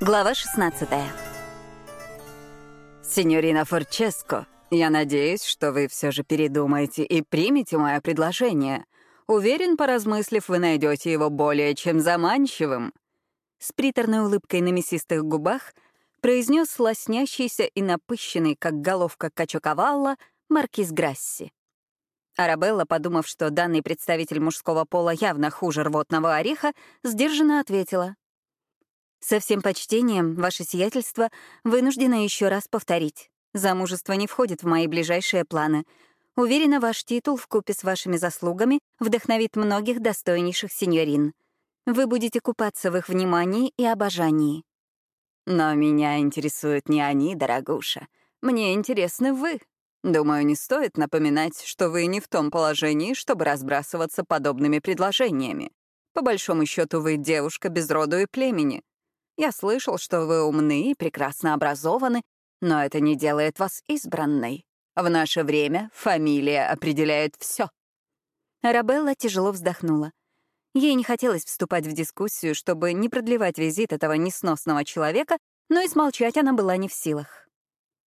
Глава 16 «Синьорина Форческо, я надеюсь, что вы все же передумаете и примете мое предложение. Уверен, поразмыслив, вы найдете его более чем заманчивым». С приторной улыбкой на мясистых губах произнес лоснящийся и напыщенный, как головка качоковалла, маркиз Грасси. Арабелла, подумав, что данный представитель мужского пола явно хуже рвотного ореха, сдержанно ответила. «Со всем почтением, ваше сиятельство, вынуждена еще раз повторить. Замужество не входит в мои ближайшие планы. Уверена, ваш титул вкупе с вашими заслугами вдохновит многих достойнейших сеньорин. Вы будете купаться в их внимании и обожании». «Но меня интересуют не они, дорогуша. Мне интересны вы», Думаю, не стоит напоминать, что вы не в том положении, чтобы разбрасываться подобными предложениями. По большому счету, вы девушка без роду и племени. Я слышал, что вы умны и прекрасно образованы, но это не делает вас избранной. В наше время фамилия определяет все. Арабелла тяжело вздохнула. Ей не хотелось вступать в дискуссию, чтобы не продлевать визит этого несносного человека, но и смолчать она была не в силах.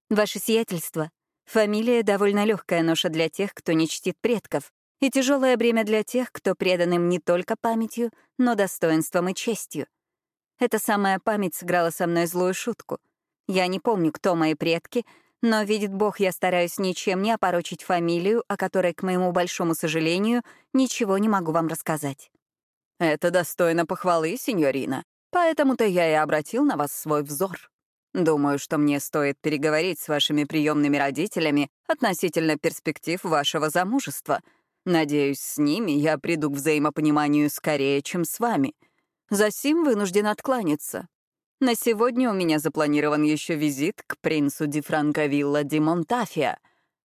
«Ваше сиятельство», Фамилия — довольно легкая ноша для тех, кто не чтит предков, и тяжелое бремя для тех, кто предан им не только памятью, но достоинством и честью. Эта самая память сыграла со мной злую шутку. Я не помню, кто мои предки, но, видит Бог, я стараюсь ничем не опорочить фамилию, о которой, к моему большому сожалению, ничего не могу вам рассказать. Это достойно похвалы, сеньорина. Поэтому-то я и обратил на вас свой взор. Думаю, что мне стоит переговорить с вашими приемными родителями относительно перспектив вашего замужества. Надеюсь, с ними я приду к взаимопониманию скорее, чем с вами. Засим вынужден откланяться. На сегодня у меня запланирован еще визит к принцу Ди Франковилла Ди Монтафия.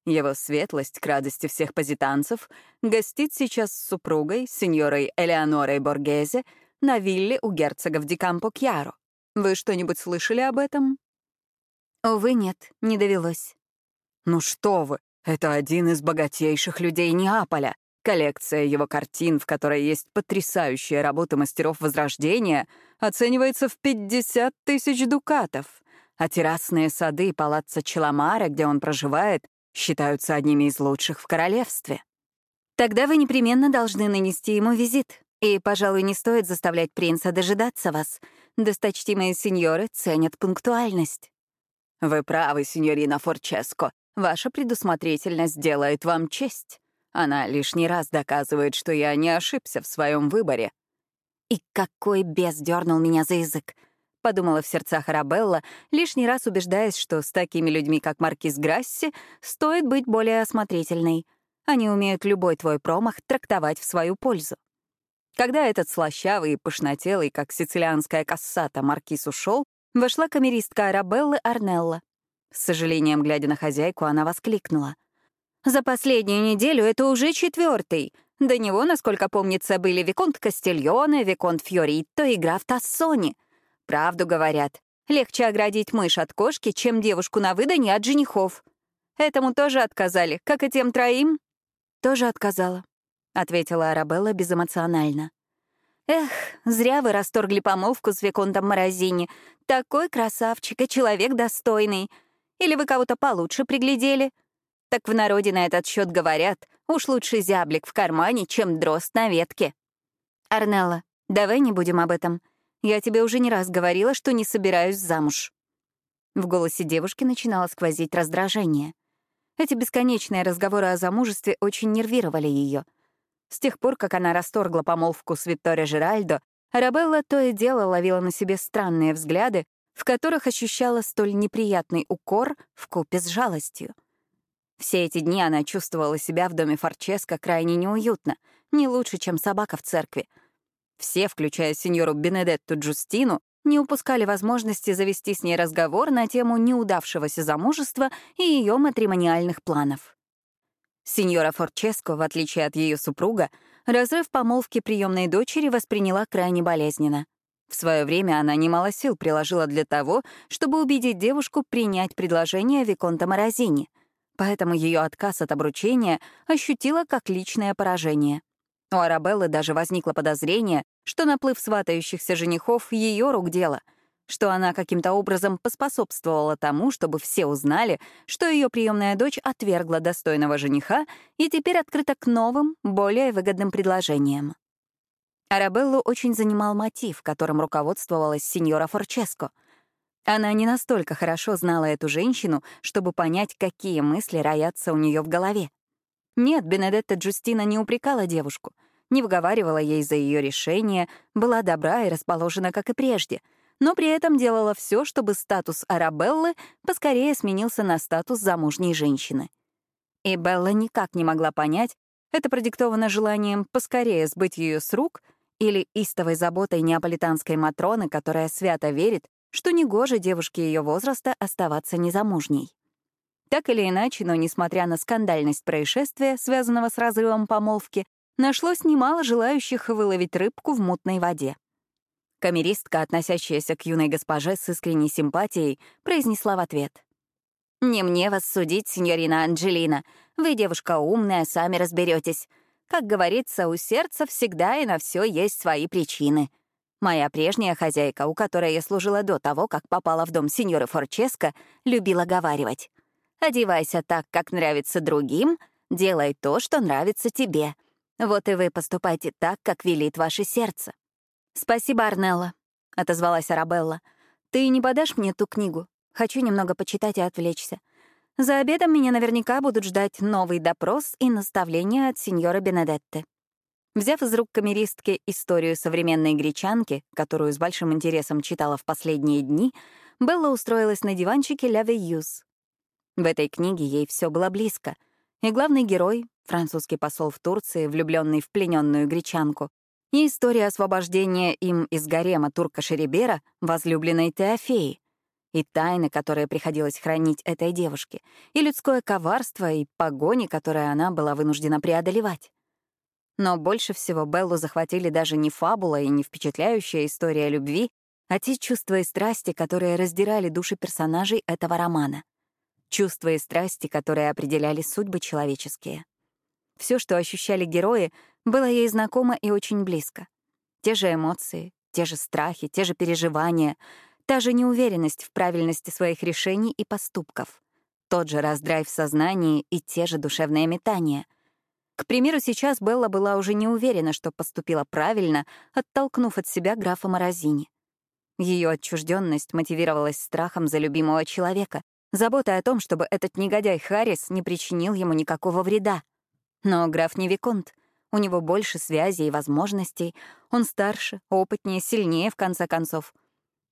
Его светлость, к радости всех позитанцев, гостит сейчас с супругой, сеньорой Элеонорой Боргезе, на вилле у герцогов Ди Кампо-Кьяро. Вы что-нибудь слышали об этом? Увы, нет, не довелось. Ну что вы, это один из богатейших людей Неаполя. Коллекция его картин, в которой есть потрясающая работа мастеров Возрождения, оценивается в 50 тысяч дукатов. А террасные сады палаца Челомара, где он проживает, считаются одними из лучших в королевстве. Тогда вы непременно должны нанести ему визит. И, пожалуй, не стоит заставлять принца дожидаться вас. Досточтимые сеньоры ценят пунктуальность. Вы правы, сеньорина Форческо. Ваша предусмотрительность делает вам честь. Она лишний раз доказывает, что я не ошибся в своем выборе. И какой бес дернул меня за язык. Подумала в сердцах Арабелла, лишний раз убеждаясь, что с такими людьми, как Маркиз Грасси, стоит быть более осмотрительной. Они умеют любой твой промах трактовать в свою пользу. Когда этот слащавый и пышнотелый, как сицилианская кассата, маркиз ушел, вошла камеристка Арабеллы Арнелла. С сожалением, глядя на хозяйку, она воскликнула. «За последнюю неделю это уже четвертый. До него, насколько помнится, были Виконт Кастильоне, Виконт Фьоритто и граф Тассони. Правду говорят, легче оградить мышь от кошки, чем девушку на выдане от женихов. Этому тоже отказали, как и тем троим?» «Тоже отказала», — ответила Арабелла безэмоционально. «Эх, зря вы расторгли помолвку с Виконтом Морозини. Такой красавчик и человек достойный. Или вы кого-то получше приглядели? Так в народе на этот счет говорят, уж лучше зяблик в кармане, чем дрозд на ветке». «Арнелла, давай не будем об этом. Я тебе уже не раз говорила, что не собираюсь замуж». В голосе девушки начинало сквозить раздражение. Эти бесконечные разговоры о замужестве очень нервировали ее — с тех пор, как она расторгла помолвку с Витторио Жеральдо, Арабелла то и дело ловила на себе странные взгляды, в которых ощущала столь неприятный укор в купе с жалостью. Все эти дни она чувствовала себя в доме Форческо крайне неуютно, не лучше, чем собака в церкви. Все, включая сеньору Бенедетту Джустину, не упускали возможности завести с ней разговор на тему неудавшегося замужества и ее матримониальных планов. Сеньора Форческо, в отличие от ее супруга, разрыв помолвки приемной дочери восприняла крайне болезненно. В свое время она немало сил приложила для того, чтобы убедить девушку принять предложение Виконта Морозини, поэтому ее отказ от обручения ощутила как личное поражение. У Арабеллы даже возникло подозрение, что наплыв сватающихся женихов — ее рук дело, что она каким-то образом поспособствовала тому, чтобы все узнали, что ее приемная дочь отвергла достойного жениха и теперь открыта к новым, более выгодным предложениям. Арабеллу очень занимал мотив, которым руководствовалась сеньора Форческо. Она не настолько хорошо знала эту женщину, чтобы понять, какие мысли роятся у нее в голове. Нет, Бенедетта Джустина не упрекала девушку, не выговаривала ей за ее решение, была добра и расположена, как и прежде, но при этом делала все, чтобы статус Арабеллы поскорее сменился на статус замужней женщины. И Белла никак не могла понять, это продиктовано желанием поскорее сбыть ее с рук — или истовой заботой неаполитанской Матроны, которая свято верит, что негоже девушке ее возраста оставаться незамужней. Так или иначе, но несмотря на скандальность происшествия, связанного с разрывом помолвки, нашлось немало желающих выловить рыбку в мутной воде. Камеристка, относящаяся к юной госпоже с искренней симпатией, произнесла в ответ. «Не мне вас судить, сеньорина Анджелина. Вы девушка умная, сами разберетесь. Как говорится, у сердца всегда и на все есть свои причины. Моя прежняя хозяйка, у которой я служила до того, как попала в дом сеньора Форческо, любила говаривать. «Одевайся так, как нравится другим, делай то, что нравится тебе. Вот и вы поступайте так, как велит ваше сердце». «Спасибо, Арнелла», — отозвалась Арабелла. «Ты не подашь мне ту книгу? Хочу немного почитать и отвлечься. За обедом меня наверняка будут ждать новый допрос и наставления от сеньора Бенедетты. Взяв из рук камеристки историю современной гречанки, которую с большим интересом читала в последние дни, Белла устроилась на диванчике «Ля Вейюз». В этой книге ей все было близко. И главный герой, французский посол в Турции, влюбленный в плененную гречанку, и история освобождения им из гарема турка Шеребера, возлюбленной Теофеи, и тайны, которые приходилось хранить этой девушке, и людское коварство, и погони, которые она была вынуждена преодолевать. Но больше всего Беллу захватили даже не фабула и не впечатляющая история любви, а те чувства и страсти, которые раздирали души персонажей этого романа. Чувства и страсти, которые определяли судьбы человеческие. Все, что ощущали герои, было ей знакомо и очень близко. Те же эмоции, те же страхи, те же переживания — Та же неуверенность в правильности своих решений и поступков. Тот же раздрай в сознании и те же душевные метания. К примеру, сейчас Белла была уже не уверена, что поступила правильно, оттолкнув от себя графа Морозини. Ее отчужденность мотивировалась страхом за любимого человека, заботой о том, чтобы этот негодяй Харрис не причинил ему никакого вреда. Но граф не Виконт. У него больше связей и возможностей. Он старше, опытнее, сильнее, в конце концов —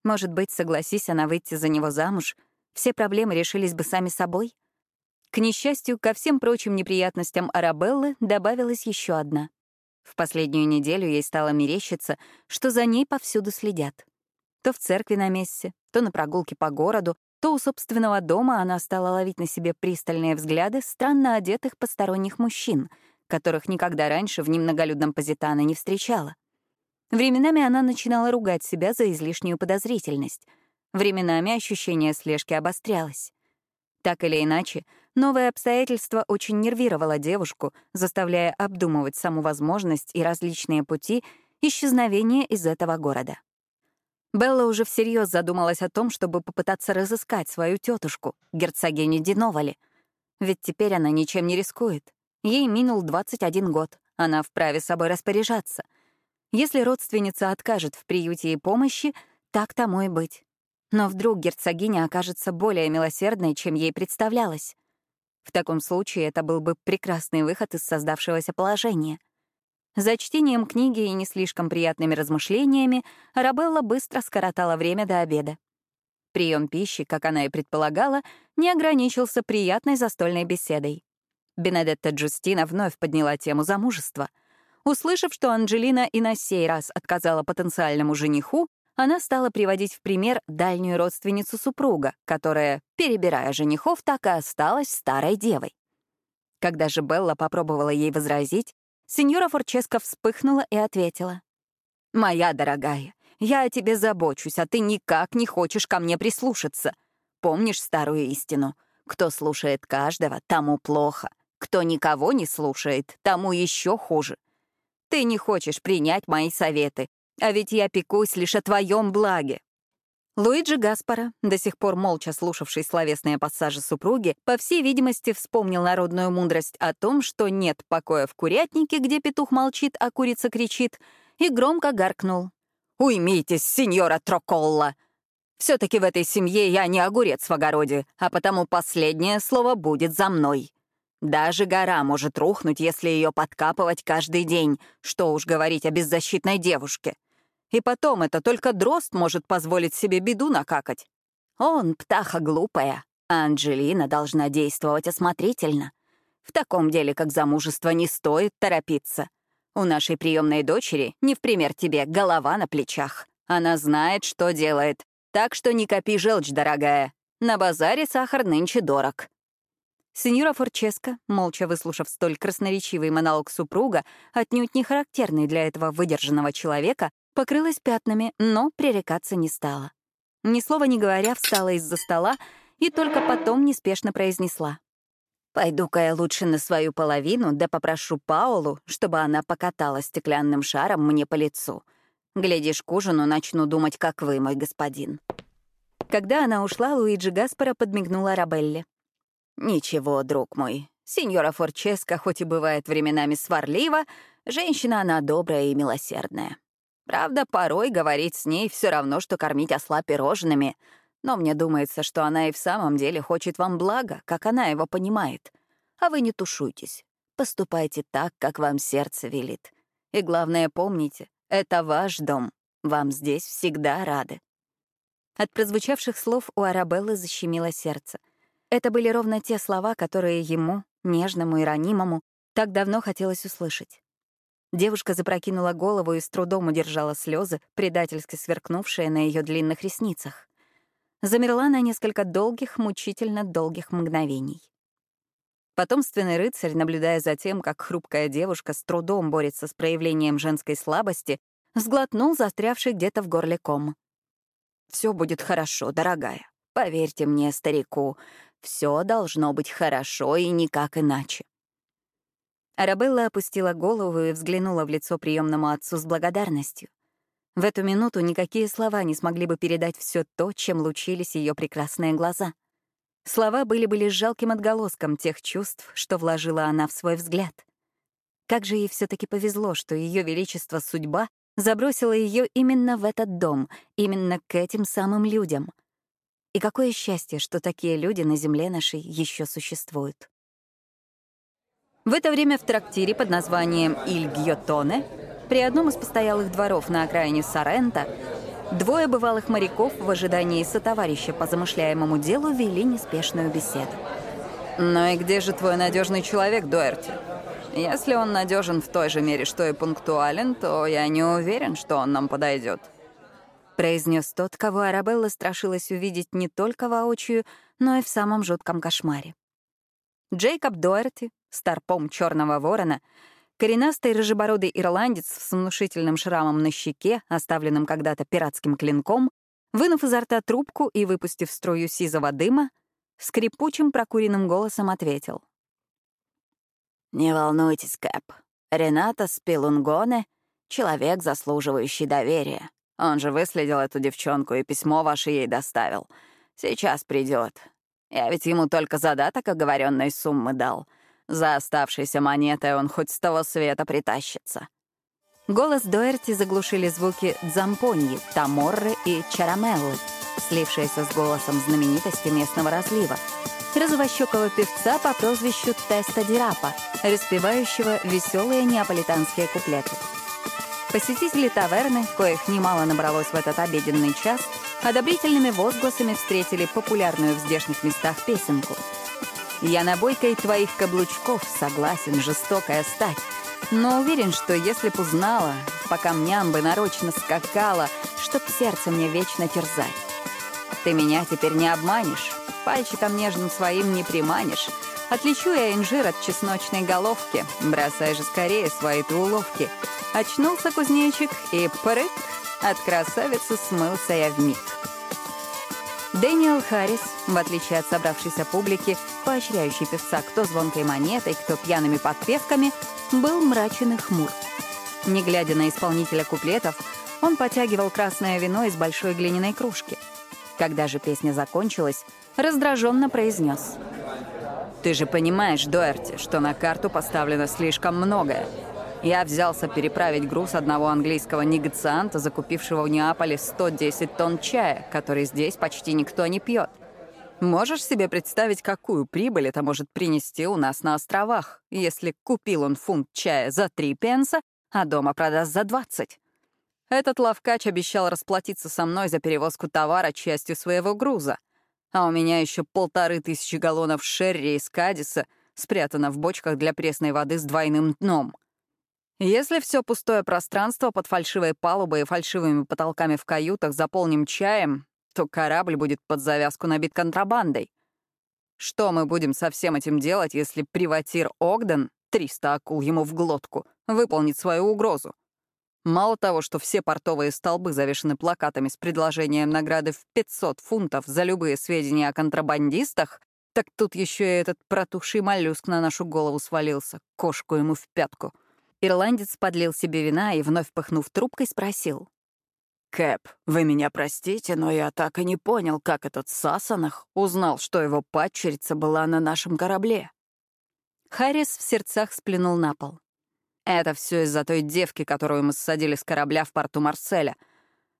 может быть, согласись она выйти за него замуж, все проблемы решились бы сами собой? К несчастью, ко всем прочим неприятностям Арабеллы добавилась еще одна. В последнюю неделю ей стало мерещиться, что за ней повсюду следят. То в церкви на мессе, то на прогулке по городу, то у собственного дома она стала ловить на себе пристальные взгляды странно одетых посторонних мужчин, которых никогда раньше в немноголюдном Позитано не встречала. Временами она начинала ругать себя за излишнюю подозрительность. Временами ощущение слежки обострялось. Так или иначе, новое обстоятельство очень нервировало девушку, заставляя обдумывать саму возможность и различные пути исчезновения из этого города. Белла уже всерьез задумалась о том, чтобы попытаться разыскать свою тетушку, герцогиню Диновали. Ведь теперь она ничем не рискует. Ей минул 21 год, она вправе собой распоряжаться — если родственница откажет в приюте и помощи, так тому и быть. Но вдруг герцогиня окажется более милосердной, чем ей представлялось. В таком случае это был бы прекрасный выход из создавшегося положения. За чтением книги и не слишком приятными размышлениями Арабелла быстро скоротала время до обеда. Прием пищи, как она и предполагала, не ограничился приятной застольной беседой. Бенедетта Джустина вновь подняла тему замужества — Услышав, что Анджелина и на сей раз отказала потенциальному жениху, она стала приводить в пример дальнюю родственницу супруга, которая, перебирая женихов, так и осталась старой девой. Когда же Белла попробовала ей возразить, сеньора Форческо вспыхнула и ответила. «Моя дорогая, я о тебе забочусь, а ты никак не хочешь ко мне прислушаться. Помнишь старую истину? Кто слушает каждого, тому плохо. Кто никого не слушает, тому еще хуже. Ты не хочешь принять мои советы, а ведь я пекусь лишь о твоем благе. Луиджи Гаспара, до сих пор молча слушавший словесные пассажи супруги, по всей видимости, вспомнил народную мудрость о том, что нет покоя в курятнике, где петух молчит, а курица кричит, и громко гаркнул. «Уймитесь, сеньора Троколла! Все-таки в этой семье я не огурец в огороде, а потому последнее слово будет за мной. Даже гора может рухнуть, если ее подкапывать каждый день, что уж говорить о беззащитной девушке. И потом это только дрозд может позволить себе беду накакать. Он птаха глупая, а Анджелина должна действовать осмотрительно. В таком деле, как замужество, не стоит торопиться. У нашей приемной дочери, не в пример тебе, голова на плечах. Она знает, что делает. Так что не копи желчь, дорогая. На базаре сахар нынче дорог. Сеньора Форческо, молча выслушав столь красноречивый монолог супруга, отнюдь не характерный для этого выдержанного человека, покрылась пятнами, но пререкаться не стала. Ни слова не говоря, встала из-за стола и только потом неспешно произнесла. «Пойду-ка я лучше на свою половину, да попрошу Паулу, чтобы она покатала стеклянным шаром мне по лицу. Глядишь, к ужину начну думать, как вы, мой господин». Когда она ушла, Луиджи Гаспара подмигнула Рабелле. «Ничего, друг мой, сеньора Форческа хоть и бывает временами сварлива, женщина она добрая и милосердная. Правда, порой говорить с ней все равно, что кормить осла пирожными, но мне думается, что она и в самом деле хочет вам блага, как она его понимает. А вы не тушуйтесь. Поступайте так, как вам сердце велит. И главное, помните, это ваш дом. Вам здесь всегда рады. От прозвучавших слов у Арабеллы защемило сердце. Это были ровно те слова, которые ему, нежному и ранимому, так давно хотелось услышать. Девушка запрокинула голову и с трудом удержала слезы, предательски сверкнувшие на ее длинных ресницах. Замерла на несколько долгих, мучительно долгих мгновений. Потомственный рыцарь, наблюдая за тем, как хрупкая девушка с трудом борется с проявлением женской слабости, сглотнул застрявший где-то в горле ком. «Все будет хорошо, дорогая. Поверьте мне, старику, все должно быть хорошо и никак иначе. Арабелла опустила голову и взглянула в лицо приемному отцу с благодарностью. В эту минуту никакие слова не смогли бы передать все то, чем лучились ее прекрасные глаза. Слова были бы лишь жалким отголоском тех чувств, что вложила она в свой взгляд. Как же ей все таки повезло, что ее величество судьба забросила ее именно в этот дом, именно к этим самым людям. И какое счастье, что такие люди на земле нашей еще существуют. В это время в трактире под названием «Иль Гьотоне» при одном из постоялых дворов на окраине Сорента двое бывалых моряков в ожидании сотоварища по замышляемому делу вели неспешную беседу. «Ну и где же твой надежный человек, Дуэрти? Если он надежен в той же мере, что и пунктуален, то я не уверен, что он нам подойдет», — произнес тот, кого Арабелла страшилась увидеть не только воочию, но и в самом жутком кошмаре. Джейкоб Дуэрти, старпом черного ворона, коренастый рыжебородый ирландец с внушительным шрамом на щеке, оставленным когда-то пиратским клинком, вынув изо рта трубку и выпустив струю сизого дыма, скрипучим прокуренным голосом ответил. «Не волнуйтесь, Кэп. Рената Спилунгоне — человек, заслуживающий доверия. Он же выследил эту девчонку и письмо ваше ей доставил. Сейчас придет. Я ведь ему только задаток оговоренной суммы дал — за оставшейся монетой он хоть с того света притащится. Голос Дуэрти заглушили звуки дзампоньи, таморры и чарамеллы, слившиеся с голосом знаменитости местного разлива, розовощекого певца по прозвищу Теста Дирапа, распевающего веселые неаполитанские куплеты. Посетители таверны, коих немало набралось в этот обеденный час, одобрительными возгласами встретили популярную в здешних местах песенку — я на бойкой твоих каблучков согласен, жестокая стать. Но уверен, что если б узнала, по камням бы нарочно скакала, чтоб сердце мне вечно терзать. Ты меня теперь не обманешь, пальчиком нежным своим не приманишь. Отличу я инжир от чесночной головки, бросай же скорее свои ты уловки. Очнулся кузнечик и прыг, от красавицы смылся я в миг. Дэниел Харрис, в отличие от собравшейся публики, поощряющий певца кто звонкой монетой, кто пьяными подпевками, был мрачен и хмур. Не глядя на исполнителя куплетов, он потягивал красное вино из большой глиняной кружки. Когда же песня закончилась, раздраженно произнес. «Ты же понимаешь, Дуэрти, что на карту поставлено слишком многое. Я взялся переправить груз одного английского негацианта, закупившего в Неаполе 110 тонн чая, который здесь почти никто не пьет. Можешь себе представить, какую прибыль это может принести у нас на островах, если купил он фунт чая за 3 пенса, а дома продаст за 20? Этот лавкач обещал расплатиться со мной за перевозку товара частью своего груза, а у меня еще полторы тысячи галлонов шерри из Кадиса спрятано в бочках для пресной воды с двойным дном. Если все пустое пространство под фальшивой палубой и фальшивыми потолками в каютах заполним чаем, то корабль будет под завязку набит контрабандой. Что мы будем со всем этим делать, если приватир Огден, 300 акул ему в глотку, выполнит свою угрозу? Мало того, что все портовые столбы завешены плакатами с предложением награды в 500 фунтов за любые сведения о контрабандистах, так тут еще и этот протухший моллюск на нашу голову свалился, кошку ему в пятку — Ирландец подлил себе вина и, вновь пыхнув трубкой, спросил. «Кэп, вы меня простите, но я так и не понял, как этот Сасанах узнал, что его падчерица была на нашем корабле». Харрис в сердцах сплюнул на пол. «Это все из-за той девки, которую мы ссадили с корабля в порту Марселя.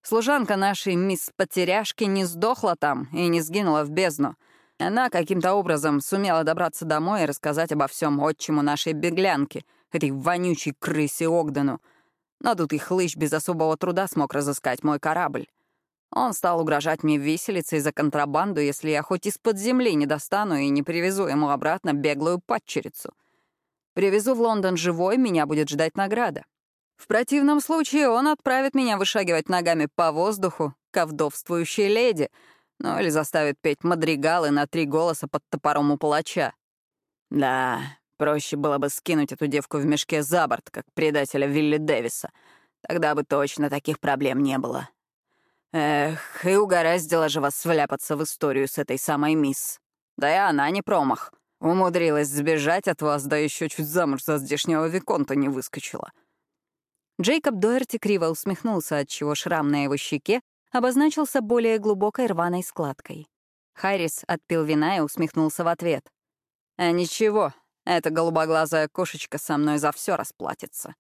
Служанка нашей мисс Потеряшки не сдохла там и не сгинула в бездну. Она каким-то образом сумела добраться домой и рассказать обо всем отчиму нашей беглянки — этой вонючей крысе Огдену. Надутый хлыщ без особого труда смог разыскать мой корабль. Он стал угрожать мне виселицей за контрабанду, если я хоть из-под земли не достану и не привезу ему обратно беглую падчерицу. Привезу в Лондон живой, меня будет ждать награда. В противном случае он отправит меня вышагивать ногами по воздуху к вдовствующей леди, ну или заставит петь мадригалы на три голоса под топором у палача. Да, Проще было бы скинуть эту девку в мешке за борт, как предателя Вилли Дэвиса. Тогда бы точно таких проблем не было. Эх, и угораздило же вас вляпаться в историю с этой самой мисс. Да и она не промах. Умудрилась сбежать от вас, да еще чуть замуж за здешнего Виконта не выскочила. Джейкоб Дуэрти криво усмехнулся, отчего шрам на его щеке обозначился более глубокой рваной складкой. Харрис отпил вина и усмехнулся в ответ. «А ничего, эта голубоглазая кошечка со мной за все расплатится.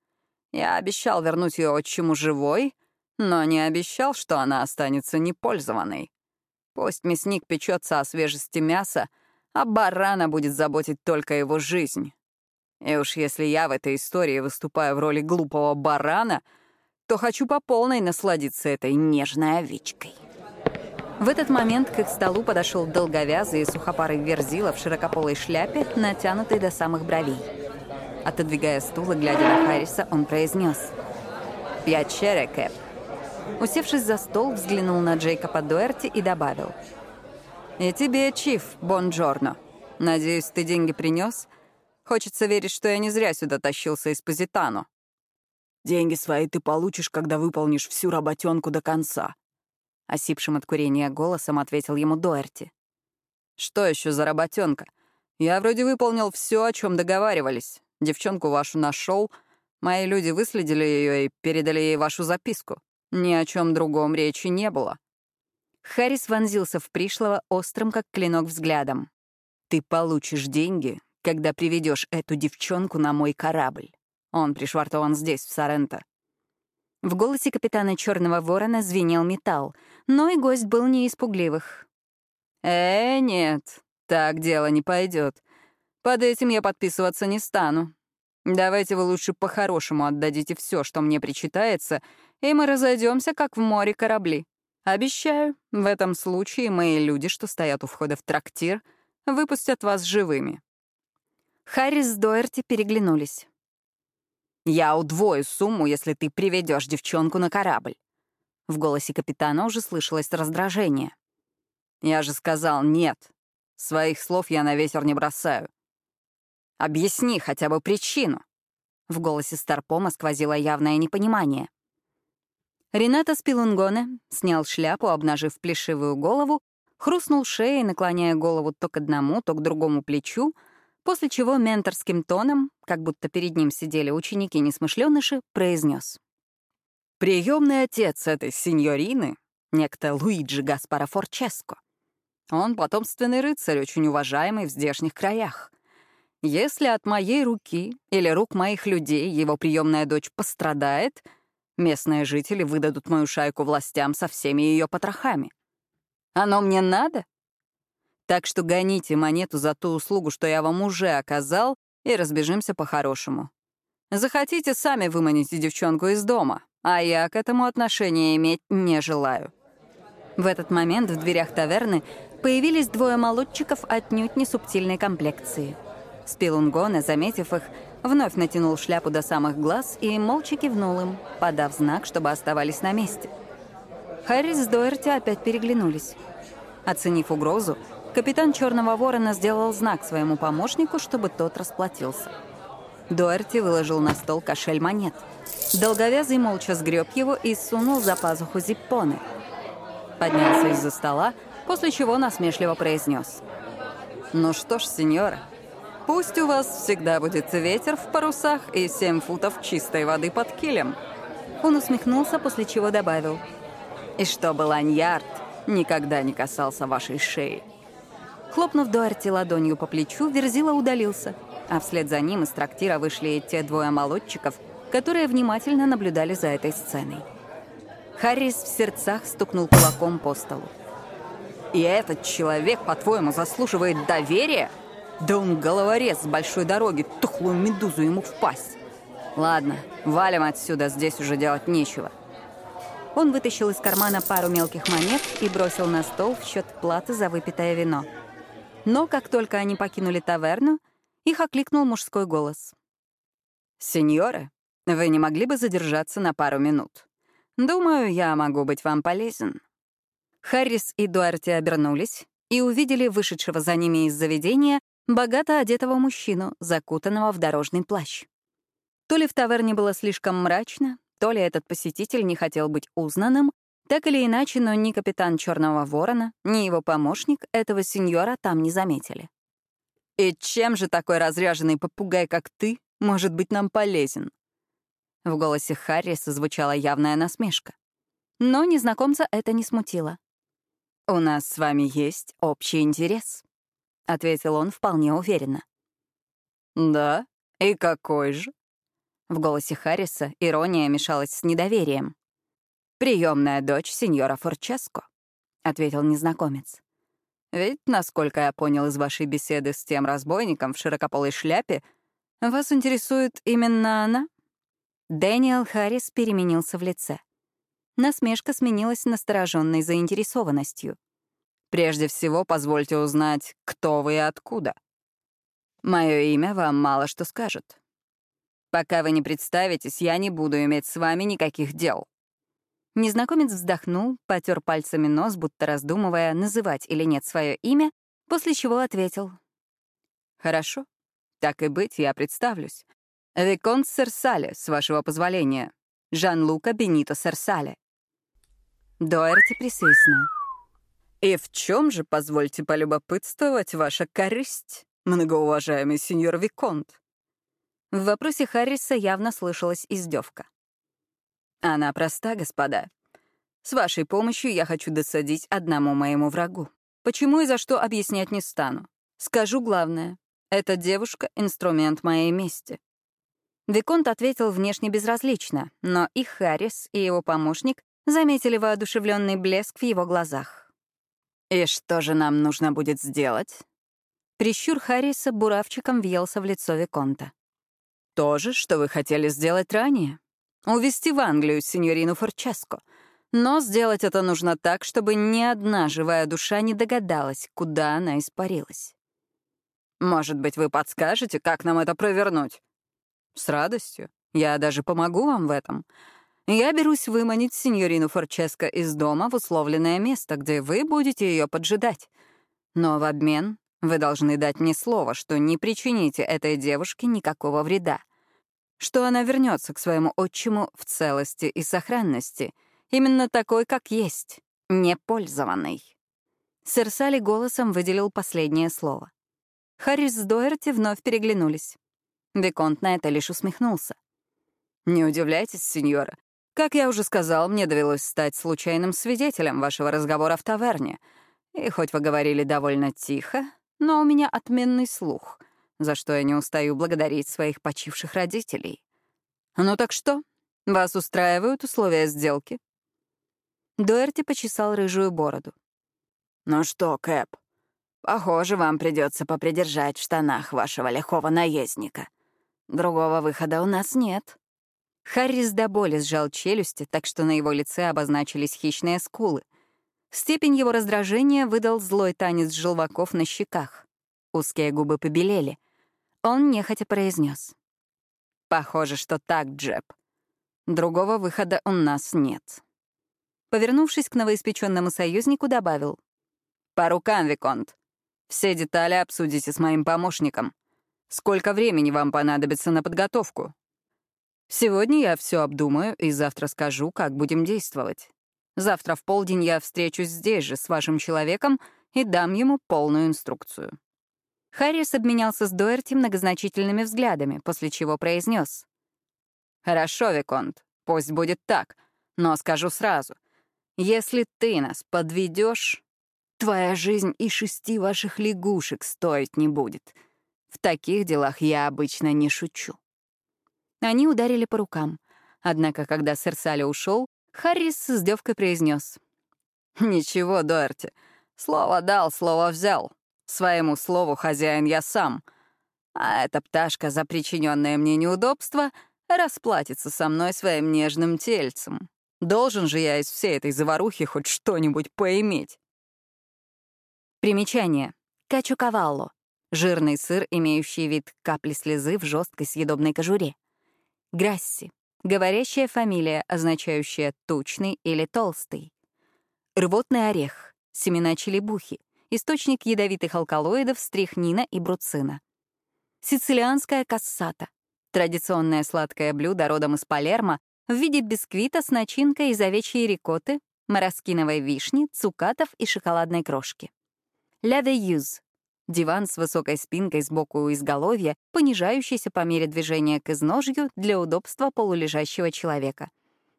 Я обещал вернуть ее отчиму живой, но не обещал, что она останется непользованной. Пусть мясник печется о свежести мяса, а барана будет заботить только его жизнь. И уж если я в этой истории выступаю в роли глупого барана, то хочу по полной насладиться этой нежной овечкой. В этот момент к их столу подошел долговязый и сухопарый верзила в широкополой шляпе, натянутой до самых бровей. Отодвигая стул и глядя на Харриса, он произнес «Пьячере, Кэп». Усевшись за стол, взглянул на Джейкоба Дуэрти и добавил «И тебе, Чиф, бонджорно. Надеюсь, ты деньги принес? Хочется верить, что я не зря сюда тащился из Позитано». «Деньги свои ты получишь, когда выполнишь всю работенку до конца», — осипшим от курения голосом ответил ему Дуэрти. «Что еще за работенка? Я вроде выполнил все, о чем договаривались. Девчонку вашу нашел, мои люди выследили ее и передали ей вашу записку. Ни о чем другом речи не было». Харрис вонзился в пришлого острым, как клинок, взглядом. «Ты получишь деньги, когда приведешь эту девчонку на мой корабль. Он пришвартован здесь, в Соренто. В голосе капитана Черного Ворона звенел металл, но и гость был не испугливых. «Э, нет, так дело не пойдет. Под этим я подписываться не стану. Давайте вы лучше по-хорошему отдадите все, что мне причитается, и мы разойдемся, как в море корабли. Обещаю, в этом случае мои люди, что стоят у входа в трактир, выпустят вас живыми». Харрис с Доерти переглянулись. Я удвою сумму, если ты приведешь девчонку на корабль». В голосе капитана уже слышалось раздражение. «Я же сказал нет. Своих слов я на ветер не бросаю. Объясни хотя бы причину». В голосе Старпома сквозило явное непонимание. Рената Спилунгоне снял шляпу, обнажив плешивую голову, хрустнул шеей, наклоняя голову то к одному, то к другому плечу, после чего менторским тоном, как будто перед ним сидели ученики-несмышленыши, произнес. Приемный отец этой сеньорины, некто Луиджи Гаспара Форческо. Он потомственный рыцарь, очень уважаемый в здешних краях. Если от моей руки или рук моих людей его приемная дочь пострадает, местные жители выдадут мою шайку властям со всеми ее потрохами. Оно мне надо? Так что гоните монету за ту услугу, что я вам уже оказал, и разбежимся по-хорошему. Захотите, сами выманите девчонку из дома, а я к этому отношения иметь не желаю». В этот момент в дверях таверны появились двое молодчиков отнюдь не субтильной комплекции. Спилунгона, заметив их, вновь натянул шляпу до самых глаз и молча кивнул им, подав знак, чтобы оставались на месте. Харрис с Дойерти опять переглянулись. Оценив угрозу, капитан Черного Ворона сделал знак своему помощнику, чтобы тот расплатился. Дуэрти выложил на стол кошель монет. Долговязый молча сгреб его и сунул за пазуху зиппоны. Поднялся из-за стола, после чего насмешливо произнес. «Ну что ж, сеньора, пусть у вас всегда будет ветер в парусах и семь футов чистой воды под килем». Он усмехнулся, после чего добавил. «И чтобы ланьярд никогда не касался вашей шеи». Хлопнув Дуарти ладонью по плечу, Верзила удалился, а вслед за ним из трактира вышли те двое молодчиков, которые внимательно наблюдали за этой сценой. Харрис в сердцах стукнул кулаком по столу. «И этот человек, по-твоему, заслуживает доверия? Да он головорез с большой дороги, тухлую медузу ему в пасть. Ладно, валим отсюда, здесь уже делать нечего». Он вытащил из кармана пару мелких монет и бросил на стол в счет платы за выпитое вино. Но как только они покинули таверну, их окликнул мужской голос. «Сеньоры, вы не могли бы задержаться на пару минут? Думаю, я могу быть вам полезен». Харрис и Дуарти обернулись и увидели вышедшего за ними из заведения богато одетого мужчину, закутанного в дорожный плащ. То ли в таверне было слишком мрачно, то ли этот посетитель не хотел быть узнанным, так или иначе, но ни капитан Черного Ворона, ни его помощник этого сеньора там не заметили. «И чем же такой разряженный попугай, как ты, может быть нам полезен?» В голосе Харриса звучала явная насмешка. Но незнакомца это не смутило. «У нас с вами есть общий интерес», — ответил он вполне уверенно. «Да? И какой же?» В голосе Харриса ирония мешалась с недоверием. «Приемная дочь сеньора Форческо», — ответил незнакомец. «Ведь, насколько я понял из вашей беседы с тем разбойником в широкополой шляпе, вас интересует именно она?» Дэниел Харрис переменился в лице. Насмешка сменилась настороженной заинтересованностью. «Прежде всего, позвольте узнать, кто вы и откуда. Мое имя вам мало что скажет. Пока вы не представитесь, я не буду иметь с вами никаких дел». Незнакомец вздохнул, потер пальцами нос, будто раздумывая, называть или нет свое имя, после чего ответил. «Хорошо. Так и быть, я представлюсь. Виконт Серсале, с вашего позволения. Жан-Лука Бенито Серсале». Доерти присвистнул. «И в чем же, позвольте полюбопытствовать, ваша корысть, многоуважаемый сеньор Виконт?» В вопросе Харриса явно слышалась издевка. Она проста, господа. С вашей помощью я хочу досадить одному моему врагу. Почему и за что объяснять не стану. Скажу главное. Эта девушка — инструмент моей мести. Виконт ответил внешне безразлично, но и Харрис, и его помощник заметили воодушевленный блеск в его глазах. «И что же нам нужно будет сделать?» Прищур Харриса буравчиком въелся в лицо Виконта. «То же, что вы хотели сделать ранее. Увезти в Англию сеньорину Форческо. Но сделать это нужно так, чтобы ни одна живая душа не догадалась, куда она испарилась. Может быть, вы подскажете, как нам это провернуть? С радостью. Я даже помогу вам в этом. Я берусь выманить сеньорину Форческо из дома в условленное место, где вы будете ее поджидать. Но в обмен вы должны дать мне слово, что не причините этой девушке никакого вреда что она вернется к своему отчиму в целости и сохранности, именно такой, как есть, непользованный. Салли голосом выделил последнее слово. Харрис с Дойерти вновь переглянулись. Виконт на это лишь усмехнулся. «Не удивляйтесь, сеньора. Как я уже сказал, мне довелось стать случайным свидетелем вашего разговора в таверне. И хоть вы говорили довольно тихо, но у меня отменный слух, за что я не устаю благодарить своих почивших родителей. Ну так что, вас устраивают условия сделки?» Дуэрти почесал рыжую бороду. «Ну что, Кэп, похоже, вам придется попридержать в штанах вашего лихого наездника. Другого выхода у нас нет». Харрис до боли сжал челюсти, так что на его лице обозначились хищные скулы. Степень его раздражения выдал злой танец желваков на щеках. Узкие губы побелели. Он нехотя произнес: «Похоже, что так, Джеб. Другого выхода у нас нет». Повернувшись к новоиспеченному союзнику, добавил. «По рукам, Виконт. Все детали обсудите с моим помощником. Сколько времени вам понадобится на подготовку?» Сегодня я все обдумаю и завтра скажу, как будем действовать. Завтра в полдень я встречусь здесь же с вашим человеком и дам ему полную инструкцию». Харрис обменялся с Дуэрти многозначительными взглядами, после чего произнес: «Хорошо, Виконт, пусть будет так, но скажу сразу. Если ты нас подведешь, твоя жизнь и шести ваших лягушек стоить не будет. В таких делах я обычно не шучу». Они ударили по рукам. Однако, когда сэр Салли ушел, Харрис с издевкой произнес. «Ничего, Дуэрти. Слово дал, слово взял. Своему слову хозяин я сам. А эта пташка за причиненное мне неудобство расплатится со мной своим нежным тельцем. Должен же я из всей этой заварухи хоть что-нибудь поиметь». Примечание. Качукавалло. Жирный сыр, имеющий вид капли слезы в жесткой съедобной кожуре. Грасси — говорящая фамилия, означающая «тучный» или «толстый». Рвотный орех — семена челебухи, источник ядовитых алкалоидов стрихнина и бруцина. Сицилианская кассата — традиционное сладкое блюдо родом из Палермо в виде бисквита с начинкой из овечьей рикотты, мороскиновой вишни, цукатов и шоколадной крошки. Ля Юз Диван с высокой спинкой сбоку у изголовья, понижающийся по мере движения к изножью для удобства полулежащего человека.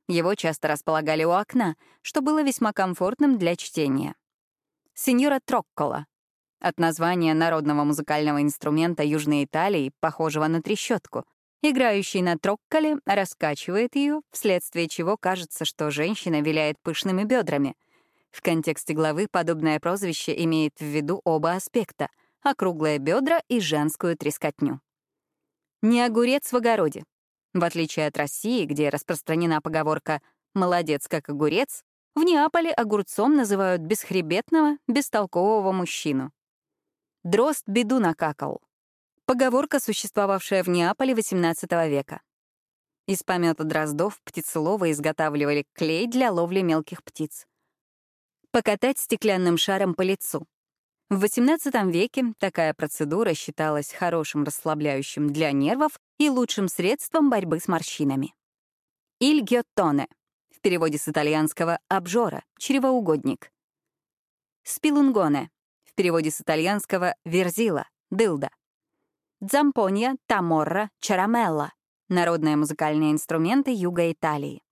Его часто располагали у окна, что было весьма комфортным для чтения. Сеньора Троккола. От названия народного музыкального инструмента Южной Италии, похожего на трещотку. Играющий на трокколе раскачивает ее, вследствие чего кажется, что женщина виляет пышными бедрами — в контексте главы подобное прозвище имеет в виду оба аспекта — округлые бедра и женскую трескотню. Не огурец в огороде. В отличие от России, где распространена поговорка «молодец, как огурец», в Неаполе огурцом называют бесхребетного, бестолкового мужчину. Дрозд беду накакал. Поговорка, существовавшая в Неаполе XVIII века. Из помета дроздов птицеловы изготавливали клей для ловли мелких птиц покатать стеклянным шаром по лицу. В XVIII веке такая процедура считалась хорошим расслабляющим для нервов и лучшим средством борьбы с морщинами. «Иль гиоттоне» в переводе с итальянского «обжора», «чревоугодник». «Спилунгоне» в переводе с итальянского «верзила», «дылда». «Дзампонья», «таморра», «чарамелла» — народные музыкальные инструменты юга Италии.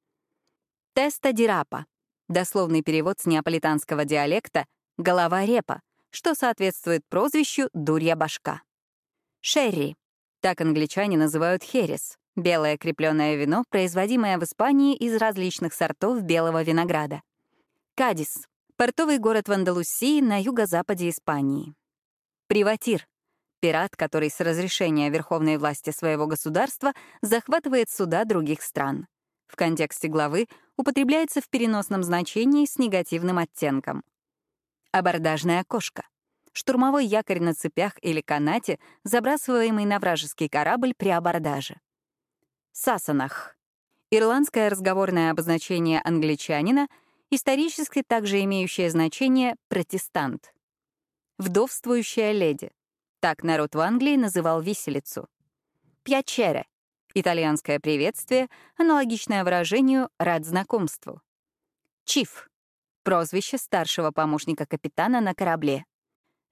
«Теста дирапа» Дословный перевод с неаполитанского диалекта — «голова репа», что соответствует прозвищу «дурья башка». Шерри. Так англичане называют херес — белое крепленное вино, производимое в Испании из различных сортов белого винограда. Кадис — портовый город в Андалусии на юго-западе Испании. Приватир — пират, который с разрешения верховной власти своего государства захватывает суда других стран в контексте главы употребляется в переносном значении с негативным оттенком. Абордажная кошка. Штурмовой якорь на цепях или канате, забрасываемый на вражеский корабль при абордаже. Сасанах. Ирландское разговорное обозначение англичанина, исторически также имеющее значение «протестант». Вдовствующая леди. Так народ в Англии называл виселицу. Пьячере Итальянское приветствие, аналогичное выражению «рад знакомству». Чиф — прозвище старшего помощника капитана на корабле.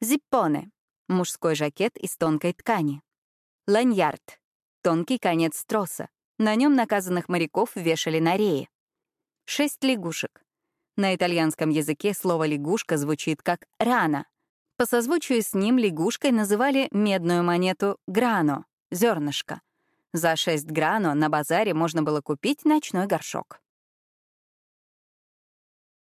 Зиппоне — Мужской жакет из тонкой ткани. Ланьярд — тонкий конец троса. На нем наказанных моряков вешали на реи. Шесть лягушек. На итальянском языке слово «лягушка» звучит как «рана». По созвучию с ним лягушкой называли медную монету «грано» — зернышко. За 6 грано на базаре можно было купить ночной горшок.